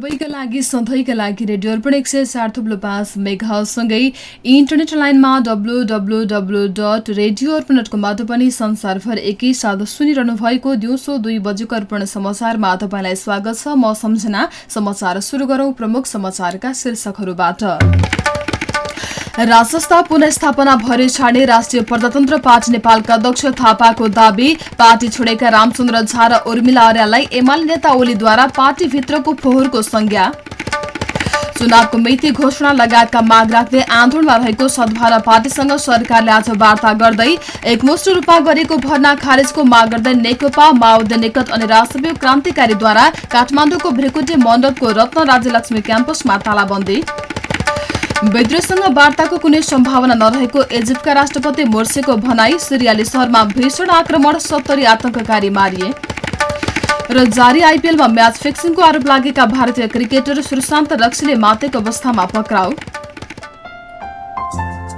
सबैका लागि सधैँका लागि रेडियो अर्पण एक सय चार थुप्लो पाँच मेघासँगै इन्टरनेट लाइनमा W W W dot radio Arpan dot कमबाट पनि संसारभर एकैसाथ सुनिरहनु भएको दिउँसो दुई बजेको अर्पण समाचारमा तपाईँलाई स्वागत छ। म सम्झना समाचार सुरु गरौं प्रमुख समाचारका शीर्षकहरूबाट। राजस्था पुनस्थापना भरे छाड्ने राष्ट्रिय प्रजातन्त्र पार्टी नेपालका अध्यक्ष थापाको दावी। पार्टी छोडेका रामचन्द्र झा र उर्मिला अर्याललाई एमाले नेता ओलीद्वारा पार्टीभित्रको फोहोरको संज्ञा। चुनावको मिति घोषणा लगायतका माग राख्दै आन्दोलनमा रहेको सद्भावना पार्टीसँग सरकारले आज वार्ता गर्दै एकमुष्ट रूपा गरेको भर्ना खारेजको माग गर्दै नेकपा माओवादी निकट अनि राष्ट्रिय क्रान्तिकारीद्वारा काठमाडौँको भ्रिकुटे मण्डपको रत्न राज्यलक्ष्मी क्याम्पसमा तालाबन्दी। विद्रोहसँग वार्ताको कुनै सम्भावना नरहेको इजिप्टका राष्ट्रपति मोर्सेको भनाई सिरियाली सहरमा भीषण आक्रमण सत्तरी आतंककारी मारिए। र जारी आइपिएलमा म्याच फिक्सिङको आरोप लागेका भारतीय क्रिकेटर सुशान्त रक्सीले मातेको अवस्थामा पक्राउ।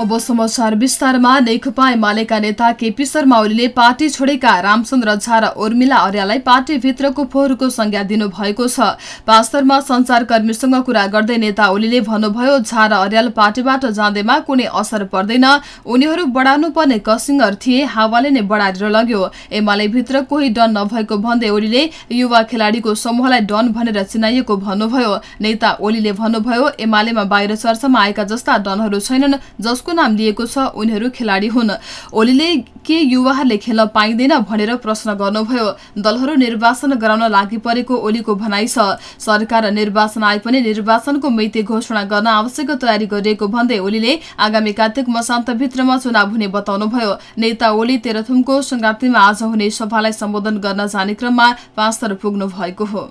अब समाचार विस्तारमा नेकपा एमालेका नेता केपी शर्मा ओलीले पार्टी छोडेका रामचन्द्र झा र उर्मिला अर्यालाई पार्टीभित्रको फोहोरको संज्ञा दिनुभएको छ। पास्तरमा संचारकर्मीसँग कुरा गर्दै नेता ओलीले भन्नुभयो झा र अर्याल पार्टीबाट जाँदैमा कुनै असर पर्दैन। उनीहरू बढाउनु पर्ने कसिङ्गर थिए हावाले नै बढाएर लग्यो। एमाले भित्र कोही डन नभएको भन्दै ओलीले युवा खेलाडीको समूहलाई डन भनेर चिनाइएको भन्नुभयो। नेता ओलीले भन्नुभयो एमालेमा बाहिर चर्चामा आएका जस्ता डनहरू छैनन् जसको नाम लिएको छ उनीहरू खेलाडी हुन्। ओलीले के युवाहरूले खेल्न पाइँदैन भनेर प्रश्न गर्नुभयो। दलहरू निर्वाचन गराउन लागि परेको ओलीको भनाइ छ। सरकार निर्वाचन आए पनि निर्वाचनको मिति घोषणा गर्न आवश्यक तयारी गरिएको भन्दै ओलीले आगामी कार्तिक मसान्तभित्रमा चुनाव हुने बताउनुभयो। नेता ओली तेह्रथुमको संक्रान्तिमा आज हुने सभालाई सम्बोधन गर्न जाने क्रममा पाँचतर पुग्नु भएको हो।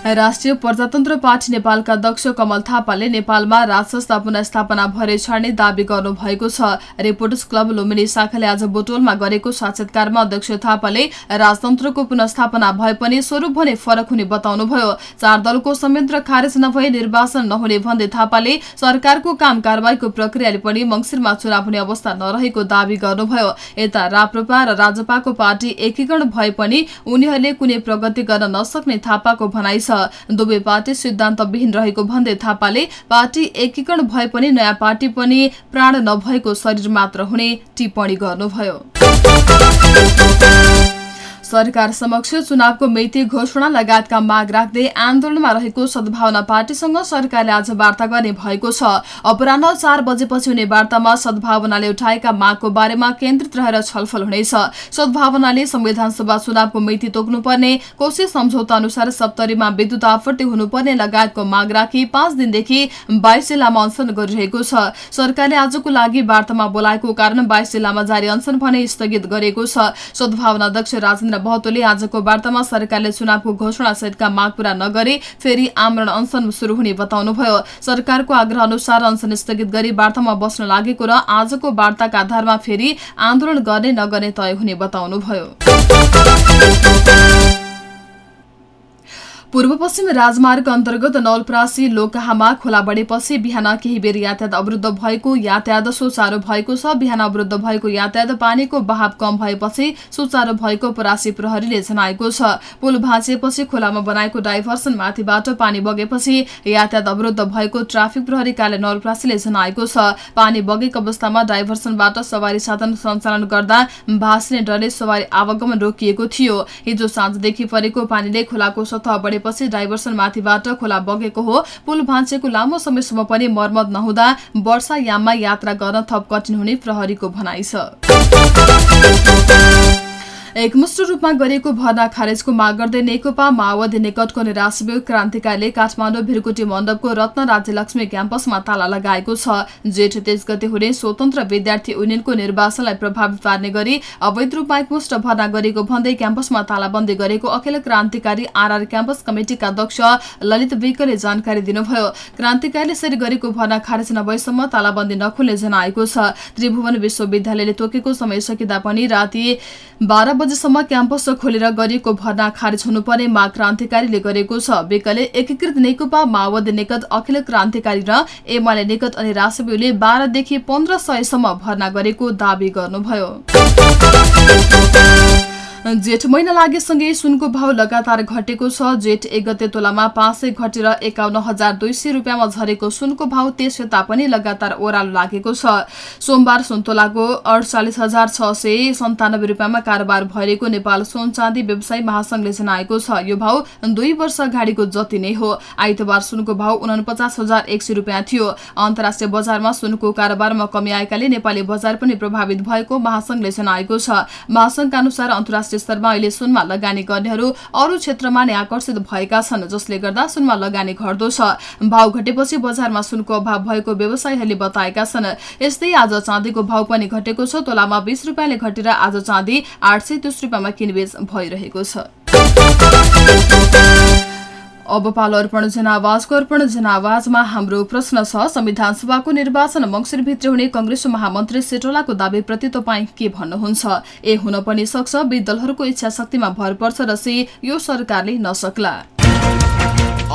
राष्ट्रिय प्रजातन्त्र पार्टी नेपालका अध्यक्ष कमल थापाले नेपालमा राजसंस्था पुनस्थापना भरे छाड्ने दावी गर्नु भएको छ। रिपोर्टर्स क्लब लुम्बिनी शाखाले आज बोटोलमा गरेको साक्षात्कारमा अध्यक्ष थापाले राजतन्त्रको पुनस्थापना भए पनि स्वरूप भने फरक हुने बताउनुभयो। चार दलको संयन्त्र खारेज नभए निर्वाचन नहुने भन्दै थापाले सरकारको काम कारवाहीको प्रक्रियाले पनि मंगिरमा चुनाव हुने अवस्था नरहेको दावी गर्नुभयो। यता राप्रपा र राजपाको पार्टी एकीकरण भए पनि उनीहरूले कुनै प्रगति गर्न नसक्ने थापाको भनाइ छ। दुवै पार्टी सिद्धान्तविहीन रहेको भन्दै थापाले पार्टी एकीकरण भए पनि नयाँ पार्टी पनि प्राण नभएको शरीर मात्र हुने टिप्पणी गर्नुभयो। सरकार समक्ष चुनावको मिति घोषणा लगायतका माग राख्दै आन्दोलनमा रहेको सद्भावना पार्टीसँग सरकारले आज वार्ता गर्ने भएको छ। अपराह चार बजेपछि हुने वार्तामा सद्भावनाले उठाएका मागको बारेमा केन्द्रित रहेर छलफल हुनेछ। सद्भावनाले संविधान सभा चुनावको मिति तोक्नुपर्ने कोशी सम्झौता अनुसार सप्तरीमा विद्युत आपूर्ति हुनुपर्ने लगायतको माग राखी पाँच दिनदेखि बाइस जिल्लामा अनसन गरिरहेको छ। सरकारले आजको लागि वार्तामा बोलाएको कारण बाइस जिल्लामा जारी अनसन भने स्थगित गरेको छ। सद्भावना अध्यक्ष राजेन्द्र महतोले आजको वार्तामा सरकारले चुनावको घोषणा सहितका माग पूरा नगरे फेरि आमरण अनसन शुरू हुने बताउनुभयो। सरकारको आग्रह अनुसार अनसन स्थगित गरी वार्तामा बस्न लागेको र आजको वार्ताका आधारमा फेरि आन्दोलन गर्ने नगर्ने तय हुने बताउनुभयो। पूर्व पश्चिम राजमार्ग अन्तर्गत नौलप्रासी लोकहामा खोला बढेपछि बिहान केही बेर यातायात अवरुद्ध भएको यातायात सुचारू भएको छ। बिहान अवरुद्ध भएको यातायात पानीको बहाव कम भएपछि सुचारू भएको परासी प्रहरीले जनाएको छ। पुल भाँचिएपछि खोलामा बनाएको डाइभर्सन माथिबाट पानी बगेपछि यातायात अवरुद्ध भएको ट्राफिक प्रहरी कार्य नवलप्रासीले जनाएको छ। पानी बगेको अवस्थामा डाइभर्सनबाट सवारी साधन सञ्चालन गर्दा भाँच्ने डरले सवारी आवागमन रोकिएको थियो। हिजो साँझदेखि परेको पानीले खोलाको सतह बढे पछि डाइभर्सन माथिबाट खोला बगेको हो। पुल भाँचेको लामो समयसम्म पनि मर्मत नहुँदा वर्षायाममा यात्रा गर्न थप कठिन हुने प्रहरीको भनाइ छ। एकमुष्ट रूपमा गरिएको भर्ना खारेजको माग गर्दै नेकपा माओवादी निकटको निराश्रय क्रान्तिकारीले काठमाडौँ भिरकुटी मण्डपको रत्न राज्यलक्ष्मी क्याम्पसमा ताला लगाएको छ। जेठ तेज गते हुने स्वतन्त्र विद्यार्थी युनियनको निर्वाचनलाई प्रभावित पार्ने गरी अवैध रूपमा एकमुष्ट भर्ना गरेको भन्दै क्याम्पसमा तालाबन्दी गरेको अखिल क्रान्तिकारी आरआर क्याम्पस कमिटिका अध्यक्ष ललित विकले जानकारी दिनुभयो। क्रान्तिकारीले यसरी गरेको भर्ना खारेज नभएसम्म तालाबन्दी नखुल्ने जनाएको छ। त्रिभुवन विश्वविद्यालयले तोकेको समय सकिँदा पनि राति बाह्र बजेसम्म क्याम्पस खोलेर गरिएको भर्ना खारेज हुनुपर्ने माग क्रान्तिकारीले गरेको छ। बेकले एकीकृत नेकपा माओवादी निकट अखिल क्रान्तिकारी र एमाले निकट अनि रासब्यूले बाह्रदेखि पन्ध्र सयसम्म भर्ना गरेको दावी गर्नुभयो। जेठ महिना लागेसँगै सुनको भाव लगातार घटेको छ। जेठ एक गते तोलामा पाँच सय घटेर एकाउन्न हजार दुई सय रुपियाँमा झरेको सुनको भाव त्यसै तापनि लगातार ओह्रालो लागेको छ। सोमबार सुन्तोलाको अडचालिस हजार छ सय सन्तानब्बे रुपियाँमा कारोबार भइरहेको नेपाल सुन चाँदी व्यवसायी महासंघले जनाएको छ। यो भाव दुई वर्ष अगाडिको जति नै हो। आइतबार सुनको भाव उनपचास हजार एक सय रुपियाँ थियो। अन्तर्राष्ट्रिय बजारमा सुनको कारोबारमा कमी आएकाले नेपाली बजार पनि प्रभावित भएको महासंघले जनाएको छ। महासंघका अनुसार अन्तर्राष्ट्रिय अन्तर्राष्ट्रिय स्तरमा अहिले सुनमा लगानी गर्नेहरू अरू क्षेत्रमा नै आकर्षित भएका छन् जसले गर्दा सुनमा लगानी घट्दो छ। भाव घटेपछि बजारमा सुनको अभाव भएको व्यवसायीहरूले बताएका छन्। यस्तै आज चाँदीको भाव पनि घटेको छ। तोलामा बीस रुपियाँले घटेर आज चाँदी आठ सय तीस रुपियाँमा किनबेच भइरहेको छ। अब पालो अर्पण जनावाजको अर्पण जनावाजमा हाम्रो प्रश्न छ। संविधान सभाको निर्वाचन मङ्सिरभित्र हुने कंग्रेस महामन्त्री सेटोलाको दावीप्रति तपाईँ के भन्नुहुन्छ? ए हुन पनि सक्छ विदलहरूको इच्छा शक्तिमा भर पर्छ र से यो सरकारले नसक्ला।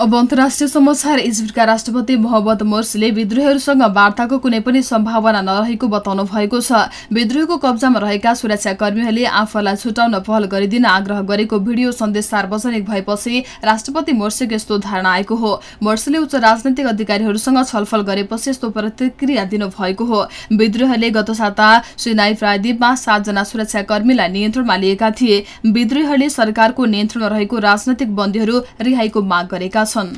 अब अन्तर्राष्ट्रिय समाचार इजिप्टका राष्ट्रपति मोहम्मद मोर्सीले विद्रोहीहरूसँग वार्ताको कुनै पनि सम्भावना नरहेको बताउनु भएको छ। विद्रोहीको कब्जामा रहेका सुरक्षाकर्मीहरूले आफूलाई छुटाउन पहल गरिदिन आग्रह गरेको भिडियो सन्देश सार्वजनिक भएपछि राष्ट्रपति मोर्सीको यस्तो धारणा आएको हो। मोर्सीले उच्च राजनैतिक अधिकारीहरूसँग छलफल गरेपछि यस्तो प्रतिक्रिया दिनुभएको हो। विद्रोहीहरूले गत साता सिनाई प्रायद्वीपमा सातजना सुरक्षाकर्मीलाई नियन्त्रणमा लिएका थिए। विद्रोहीहरूले सरकारको नियन्त्रणमा रहेको राजनैतिक बन्दीहरू रिहाईको माग गरेका छन्।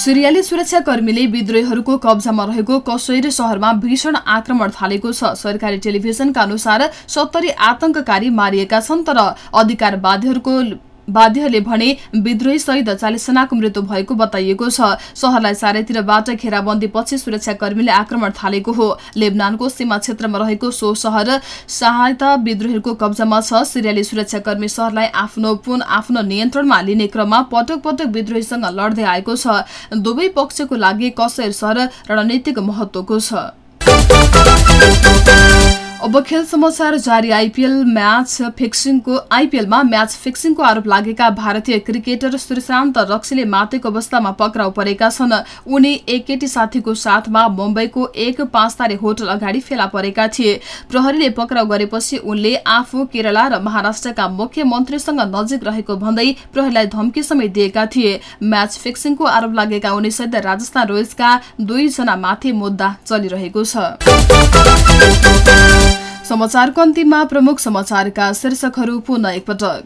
सिरियाली सुरक्षाकर्मीले विद्रोहीहरूको कब्जामा रहेको कसैर शहरमा भीषण आक्रमण थालेको छ। सरकारी टेलिभिजनका अनुसार सत्तरी आतंककारी मारिएका छन् तर अधिकारवादीहरूको वाद्यहरूले भने विद्रोही सहित चालिसजनाको मृत्यु भएको बताइएको छ। शहरलाई चारैतिरबाट घेराबन्दी पछि सुरक्षाकर्मीले आक्रमण थालेको हो। लेबनानको सीमा क्षेत्रमा रहेको सो शहर सहायता विद्रोहीहरूको कब्जामा छ। सिरियाली सुरक्षाकर्मी शहरलाई आफ्नो पुन आफ्नो नियन्त्रणमा लिने क्रममा पटक पटक विद्रोहीसँग लड्दै आएको छ। दुवै पक्षको लागि कसैर सहर रणनीतिक महत्वको छ। अब खेल समाचार जारी। आइपिएल म्याच फिक्सिङको आइपिएलमा म्याच फिक्सिङको आरोप लागेका भारतीय क्रिकेटर श्रीशान्त रक्सीले मातेको अवस्थामा पक्राउ परेका छन्। उनी एक केटी साथीको साथमा मुम्बईको एक पाँच तारे होटल अगाडि फेला परेका थिए। प्रहरीले पक्राउ गरेपछि उनले आफू केरला र महाराष्ट्रका मुख्यमन्त्रीसँग नजिक रहेको भन्दै प्रहरीलाई धम्की समेत दिएका थिए। म्याच फिक्सिङको आरोप लागेका उनीसहित राजस्थान रोयल्सका दुईजना माथि मुद्दा चलिरहेको छ। समाचारको अन्तिममा प्रमुख समाचारका शीर्षकहरू पुनः एकपटक।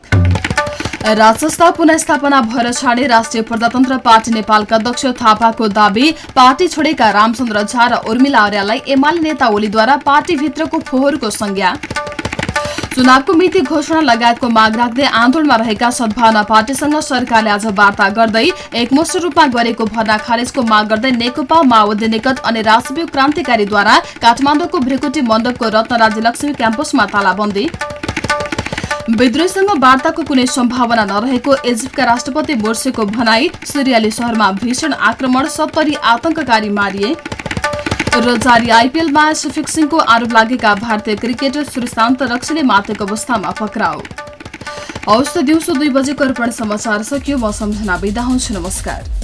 राजस्व पुनस्थापना भएर छाडे राष्ट्रिय प्रजातन्त्र पार्टी नेपालका अध्यक्ष थापाको दावी पार्टी छोडेका रामचन्द्र झा र उर्मिला आर्यालाई एमाले नेता ओलीद्वारा पार्टीभित्रको फोहोरको संज्ञा। चुनावको मिति घोषणा लगायतको माग राख्दै आन्दोलनमा रहेका सद्भावना पार्टीसँग सरकारले आज वार्ता गर्दै एकमुष्ट रूपमा गरेको भर्ना खारेजको माग गर्दै नेकपा माओवादी निकट अनि राष्ट्रिय क्रान्तिकारीद्वारा काठमाडौँको भ्रिकुटी मण्डपको रत्न राज्यलक्ष्मी क्याम्पसमा तालाबन्दी। विद्रोहीसँग वार्ताको कुनै सम्भावना नरहेको इजिप्टका राष्ट्रपति मोर्सेको भनाई सिरियाली शहरमा भीषण आक्रमण सत्तरी आतंककारी मारिए। र जारी आइपिएल म्याच फिक्सिङको आरोप लागेका भारतीय क्रिकेटर श्रीशान्त रक्सीले मातेको अवस्थामा पक्राउ। हवस् त दिउँसो दुई बजेको अर्पण समाचार सकियो। म सम्झना बिदा हुन्छु। नमस्कार।